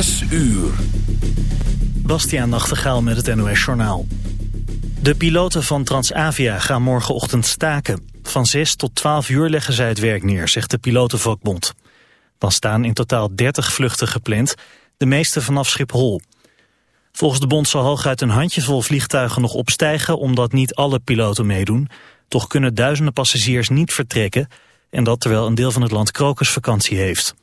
Zes uur. Bastiaan Nachtegaal met het NOS Journaal. De piloten van Transavia gaan morgenochtend staken. Van 6 tot 12 uur leggen zij het werk neer, zegt de pilotenvakbond. Dan staan in totaal 30 vluchten gepland, de meeste vanaf Schiphol. Volgens de bond zal hooguit een handjevol vliegtuigen nog opstijgen... omdat niet alle piloten meedoen. Toch kunnen duizenden passagiers niet vertrekken... en dat terwijl een deel van het land krokusvakantie heeft.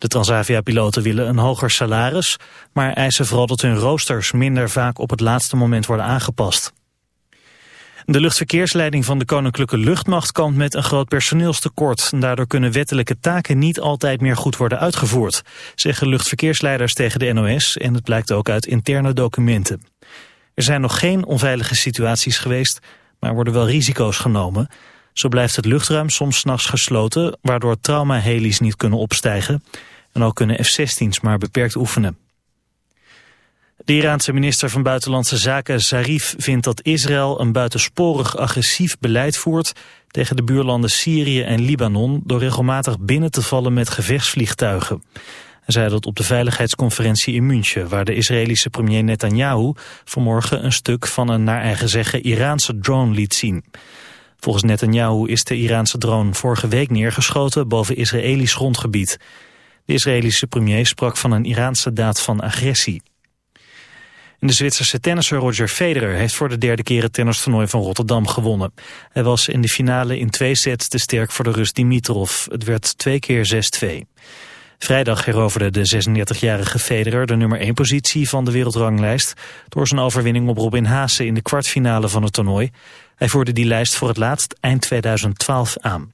De Transavia-piloten willen een hoger salaris... maar eisen vooral dat hun roosters minder vaak op het laatste moment worden aangepast. De luchtverkeersleiding van de Koninklijke Luchtmacht kampt met een groot personeelstekort. Daardoor kunnen wettelijke taken niet altijd meer goed worden uitgevoerd, zeggen luchtverkeersleiders tegen de NOS en het blijkt ook uit interne documenten. Er zijn nog geen onveilige situaties geweest, maar worden wel risico's genomen. Zo blijft het luchtruim soms s'nachts gesloten, waardoor traumaheli's niet kunnen opstijgen. En ook kunnen F-16's maar beperkt oefenen. De Iraanse minister van Buitenlandse Zaken Zarif vindt dat Israël een buitensporig agressief beleid voert tegen de buurlanden Syrië en Libanon door regelmatig binnen te vallen met gevechtsvliegtuigen. Hij zei dat op de veiligheidsconferentie in München, waar de Israëlische premier Netanyahu vanmorgen een stuk van een naar eigen zeggen Iraanse drone liet zien. Volgens Netanyahu is de Iraanse drone vorige week neergeschoten boven Israëlisch grondgebied. De Israëlische premier sprak van een Iraanse daad van agressie. De Zwitserse tennisser Roger Federer heeft voor de derde keer het tennistoernooi van Rotterdam gewonnen. Hij was in de finale in twee sets te sterk voor de Rus Dimitrov. Het werd twee keer 6-2. Vrijdag heroverde de 36-jarige Federer de nummer 1 positie van de wereldranglijst... door zijn overwinning op Robin Haase in de kwartfinale van het toernooi. Hij voerde die lijst voor het laatst eind 2012 aan.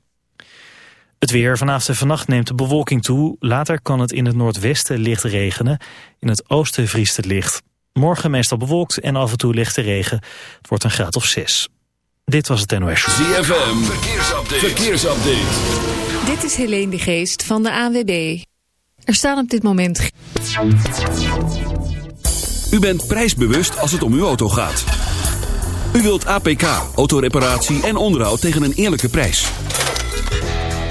Het weer. Vanavond en vannacht neemt de bewolking toe. Later kan het in het noordwesten licht regenen. In het oosten vriest het licht. Morgen meestal bewolkt en af en toe lichte regen. Het wordt een graad of 6. Dit was het NOS. ZFM. Verkeersupdate. Verkeersupdate. Dit is Helene de Geest van de ANWB. Er staan op dit moment... U bent prijsbewust als het om uw auto gaat. U wilt APK, autoreparatie en onderhoud tegen een eerlijke prijs.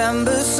December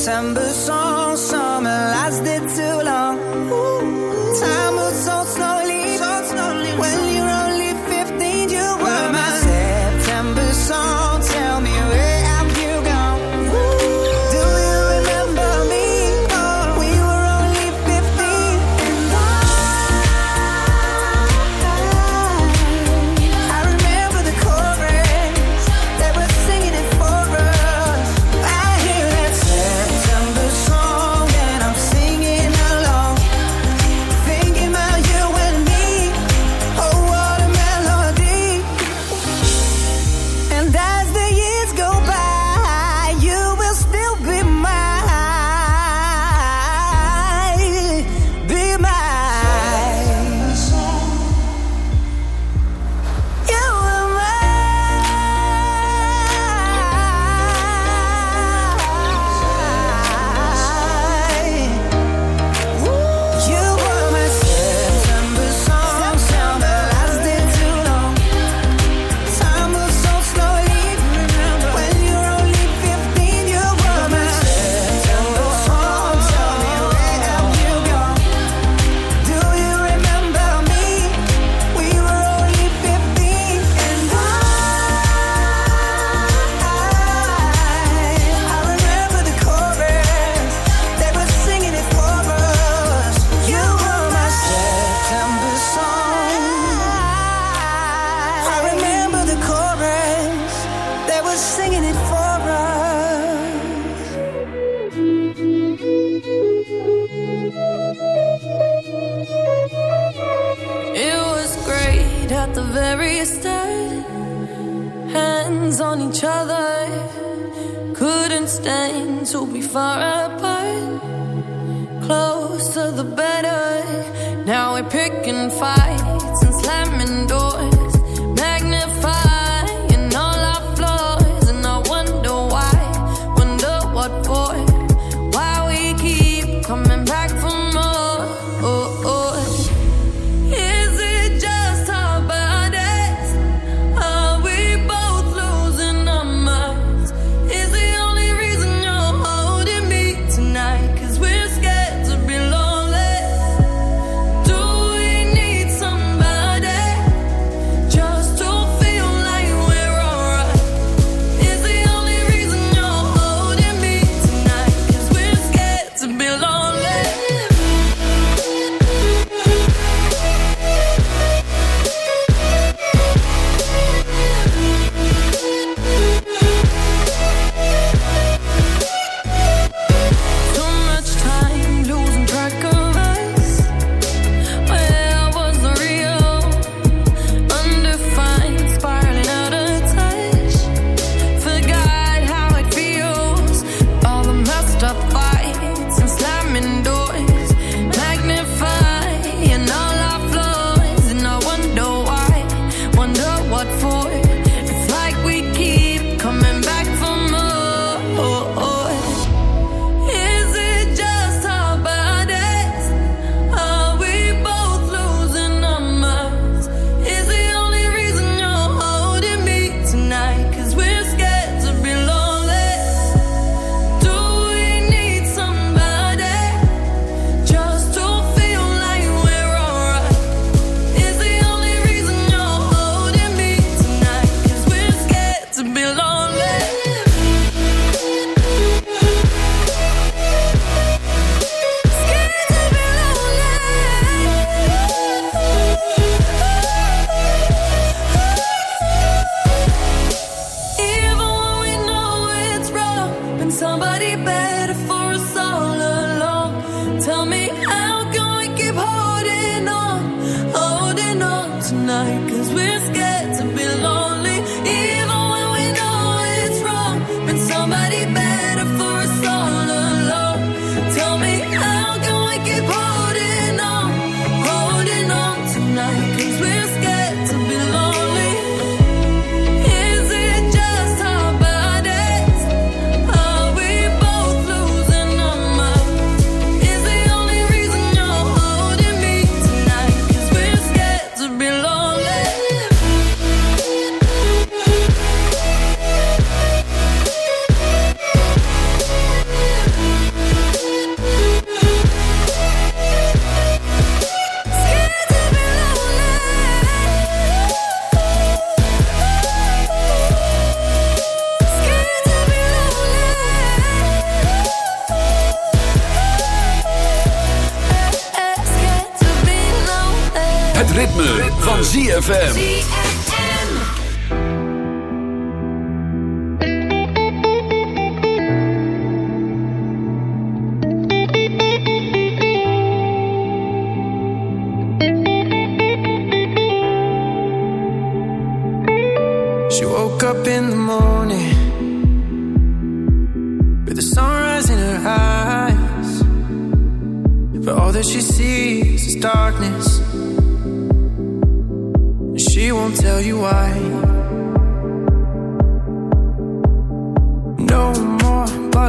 September song, summer lasted too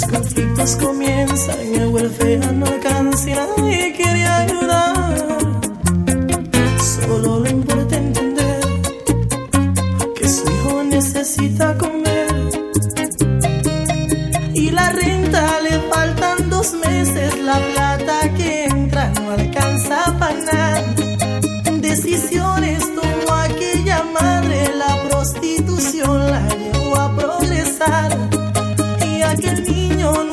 Los conflictos comienzan, a huelfea no alcanza y quiere ayudar. Solo le importa entender que su hijo necesita niño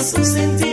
Sou sentir.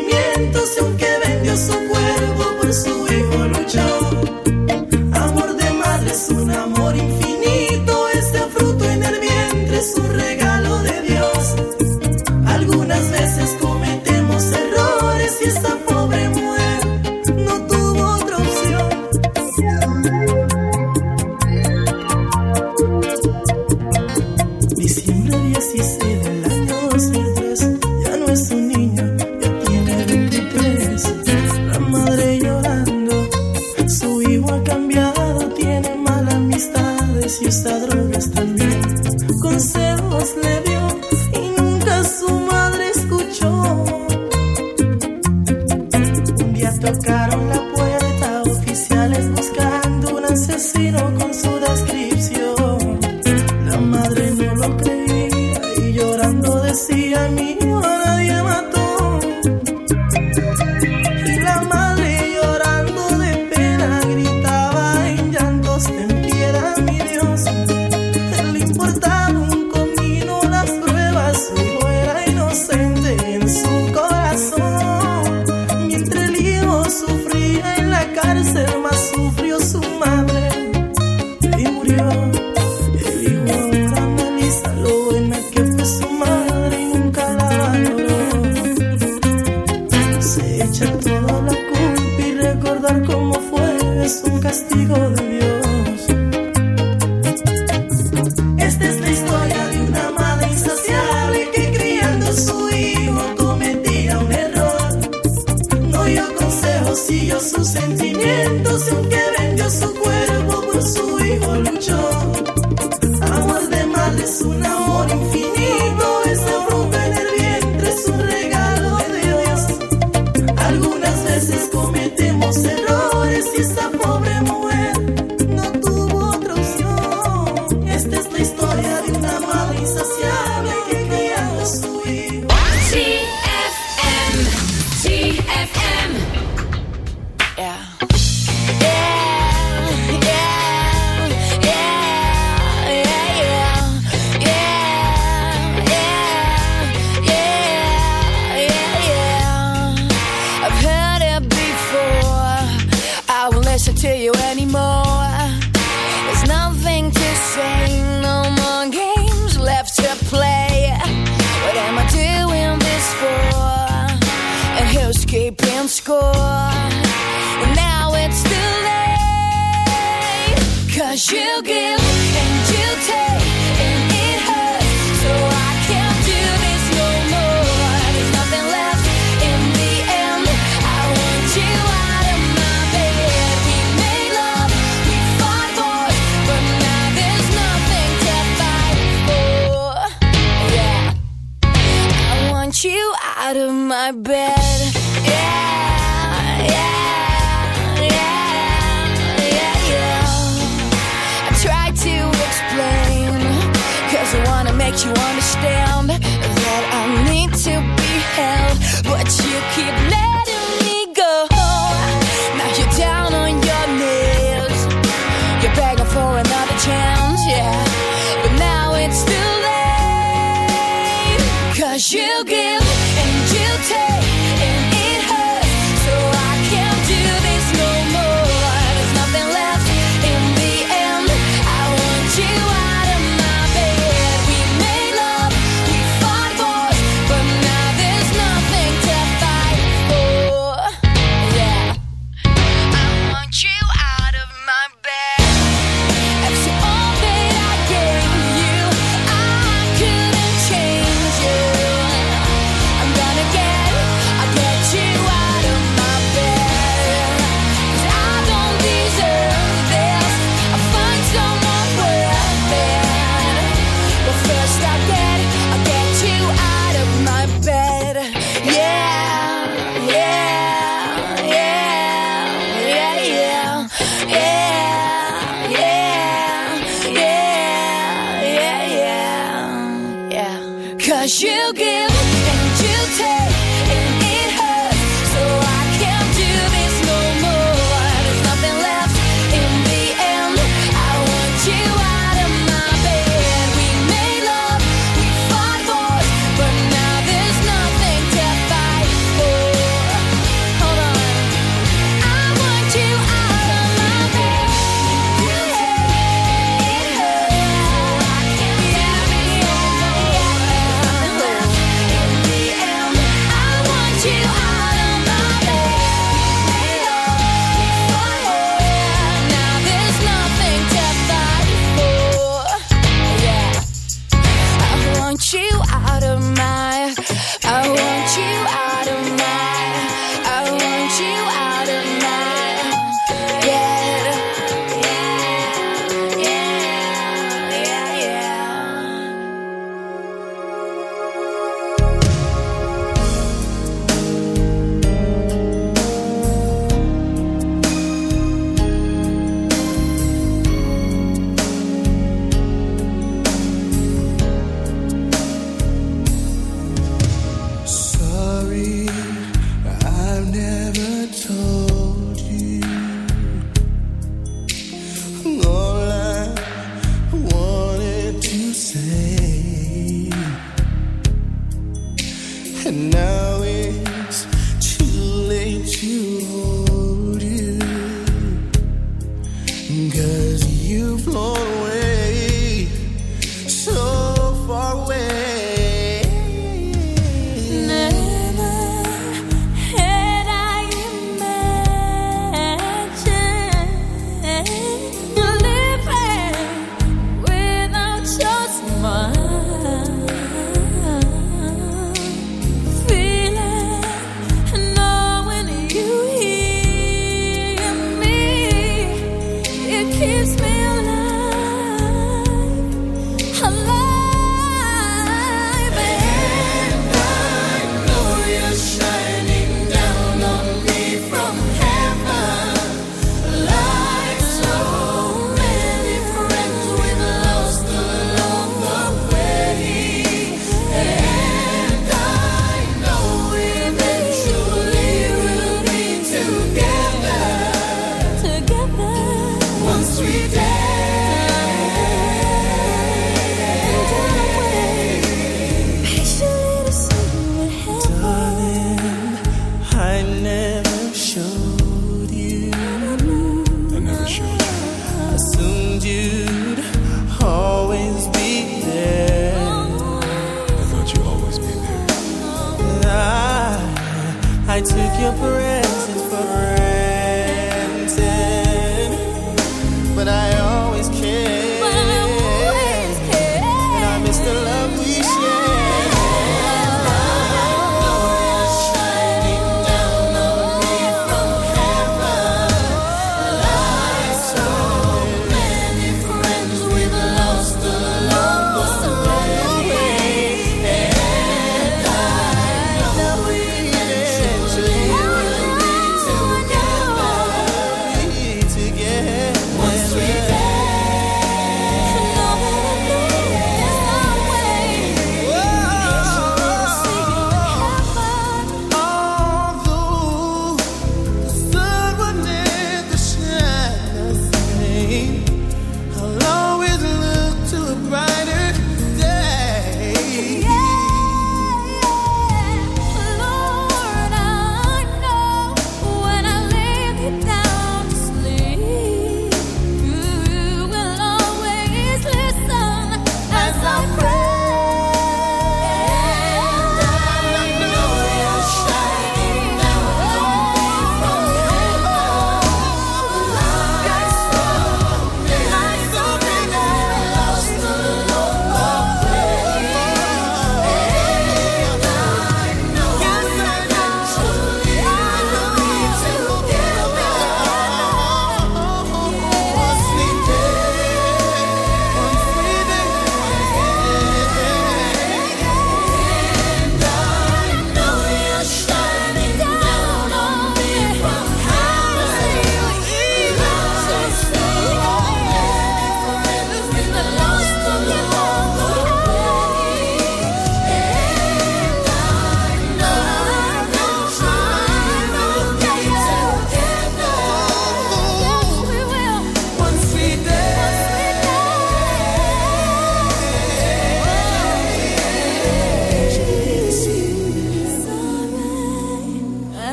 And you'll take,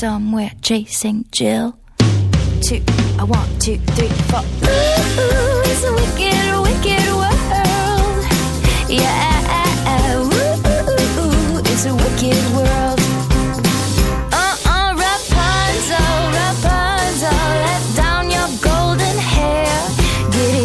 somewhere chasing Jill. Two, I want two, three, four. Ooh, it's a wicked, wicked world. Yeah, ooh, it's a wicked world. Uh-uh, your golden hair. Giddy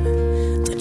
me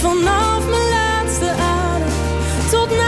Vanaf mijn laatste adem tot na